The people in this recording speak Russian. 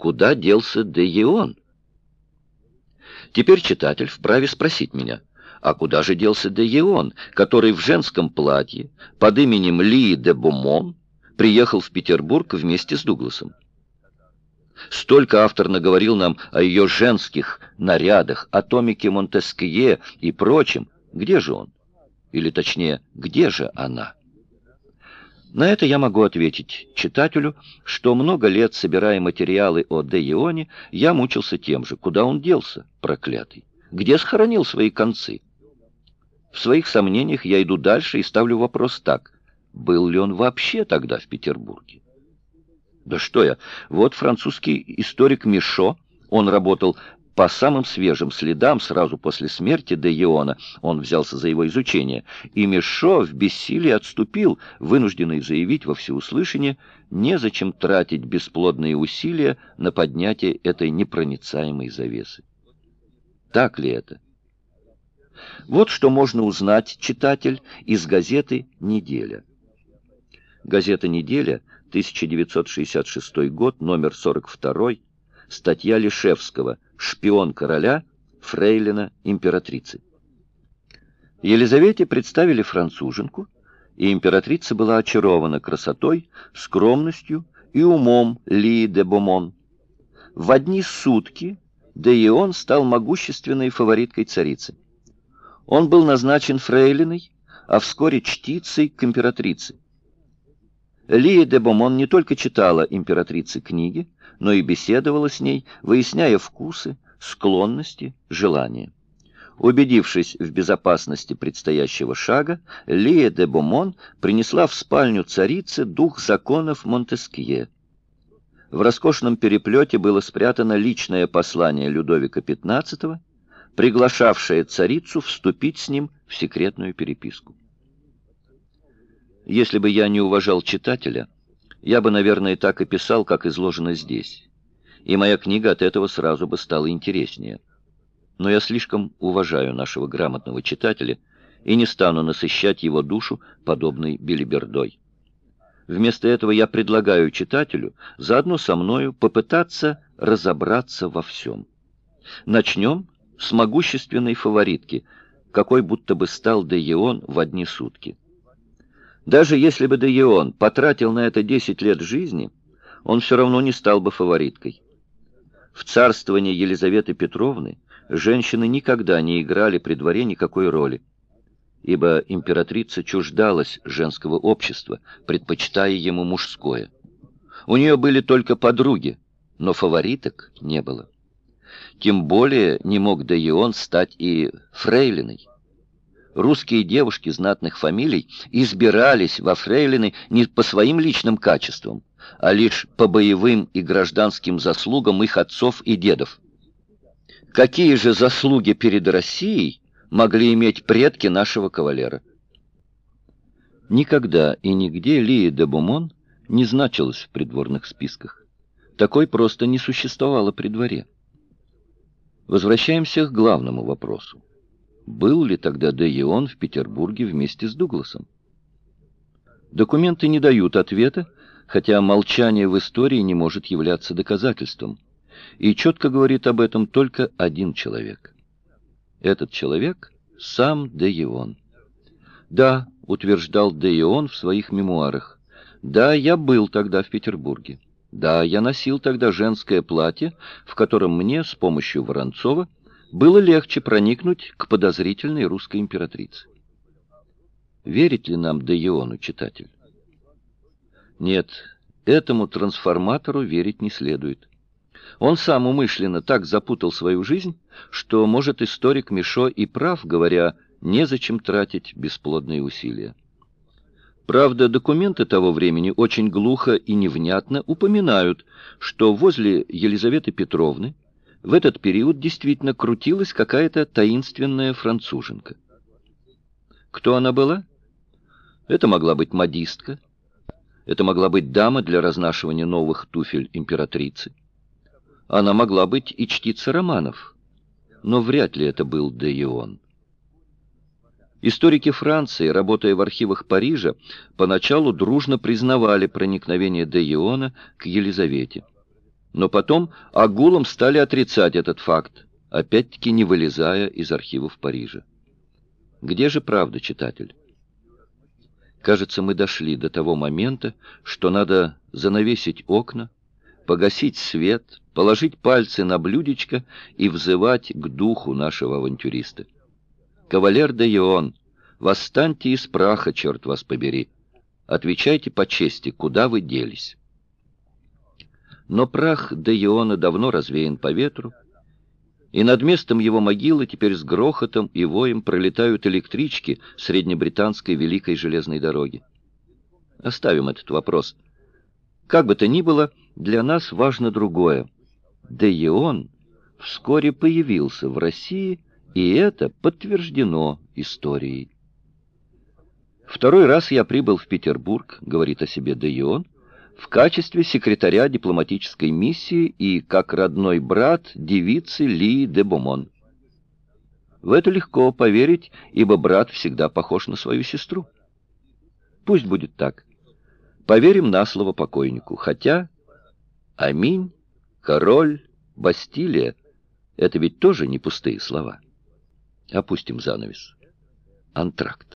куда делся Де Еон? Теперь читатель вправе спросить меня, а куда же делся Де Еон, который в женском платье под именем Ли де Бумон приехал в Петербург вместе с Дугласом? Столько автор наговорил нам о ее женских нарядах, о Томике Монтескье и прочем. Где же он? Или точнее, где же она? На это я могу ответить читателю, что много лет, собирая материалы о Де Ионе, я мучился тем же, куда он делся, проклятый, где сохранил свои концы. В своих сомнениях я иду дальше и ставлю вопрос так, был ли он вообще тогда в Петербурге? Да что я, вот французский историк Мишо, он работал по самым свежим следам сразу после смерти де Иона, он взялся за его изучение, и Мишо в бессилии отступил, вынужденный заявить во всеуслышание, незачем тратить бесплодные усилия на поднятие этой непроницаемой завесы. Так ли это? Вот что можно узнать, читатель, из газеты «Неделя». Газета «Неделя», 1966 год, номер 42, статья Лишевского «Шпион короля, фрейлина императрицы». Елизавете представили француженку, и императрица была очарована красотой, скромностью и умом Ли де Бомон. В одни сутки де Ион стал могущественной фавориткой царицы. Он был назначен фрейлиной, а вскоре чтицей к императрице. Лия де Бомон не только читала императрице книги, но и беседовала с ней, выясняя вкусы, склонности, желания. Убедившись в безопасности предстоящего шага, Лия де Бомон принесла в спальню царицы дух законов Монтескье. В роскошном переплете было спрятано личное послание Людовика XV, приглашавшее царицу вступить с ним в секретную переписку. Если бы я не уважал читателя, я бы, наверное, так и писал, как изложено здесь. И моя книга от этого сразу бы стала интереснее. Но я слишком уважаю нашего грамотного читателя и не стану насыщать его душу подобной билибердой. Вместо этого я предлагаю читателю заодно со мною попытаться разобраться во всем. Начнем с могущественной фаворитки, какой будто бы стал Деион в одни сутки. Даже если бы Деион потратил на это 10 лет жизни, он все равно не стал бы фавориткой. В царствовании Елизаветы Петровны женщины никогда не играли при дворе никакой роли, ибо императрица чуждалась женского общества, предпочитая ему мужское. У нее были только подруги, но фавориток не было. Тем более не мог Деион стать и фрейлиной русские девушки знатных фамилий избирались во фрейлины не по своим личным качествам, а лишь по боевым и гражданским заслугам их отцов и дедов. Какие же заслуги перед Россией могли иметь предки нашего кавалера? Никогда и нигде Лия де Бумон не значилась в придворных списках. Такой просто не существовало при дворе. Возвращаемся к главному вопросу был ли тогда Де Ион в Петербурге вместе с Дугласом. Документы не дают ответа, хотя молчание в истории не может являться доказательством. И четко говорит об этом только один человек. Этот человек — сам Де Ион. Да, утверждал Де Ион в своих мемуарах, да, я был тогда в Петербурге. Да, я носил тогда женское платье, в котором мне с помощью Воронцова было легче проникнуть к подозрительной русской императрице. Верит ли нам Деиону, читатель? Нет, этому трансформатору верить не следует. Он сам умышленно так запутал свою жизнь, что, может, историк Мишо и прав, говоря, незачем тратить бесплодные усилия. Правда, документы того времени очень глухо и невнятно упоминают, что возле Елизаветы Петровны в этот период действительно крутилась какая-то таинственная француженка. Кто она была? Это могла быть модистка, это могла быть дама для разнашивания новых туфель императрицы. Она могла быть и чтица романов, но вряд ли это был Де Ион. Историки Франции, работая в архивах Парижа, поначалу дружно признавали проникновение Де Иона к Елизавете. Но потом агулом стали отрицать этот факт, опять-таки не вылезая из архивов Парижа. Где же правда, читатель? Кажется, мы дошли до того момента, что надо занавесить окна, погасить свет, положить пальцы на блюдечко и взывать к духу нашего авантюриста. «Кавалер де Ион, восстаньте из праха, черт вас побери! Отвечайте по чести, куда вы делись?» Но прах де Иона давно развеян по ветру, и над местом его могилы теперь с грохотом и воем пролетают электрички среднебританской великой железной дороги. Оставим этот вопрос. Как бы то ни было, для нас важно другое. Де Ион вскоре появился в России, и это подтверждено историей. Второй раз я прибыл в Петербург, говорит о себе Де Ион, в качестве секретаря дипломатической миссии и как родной брат девицы Ли де Бомон. В это легко поверить, ибо брат всегда похож на свою сестру. Пусть будет так. Поверим на слово покойнику, хотя... Аминь, король, Бастилия — это ведь тоже не пустые слова. Опустим занавес. Антракт.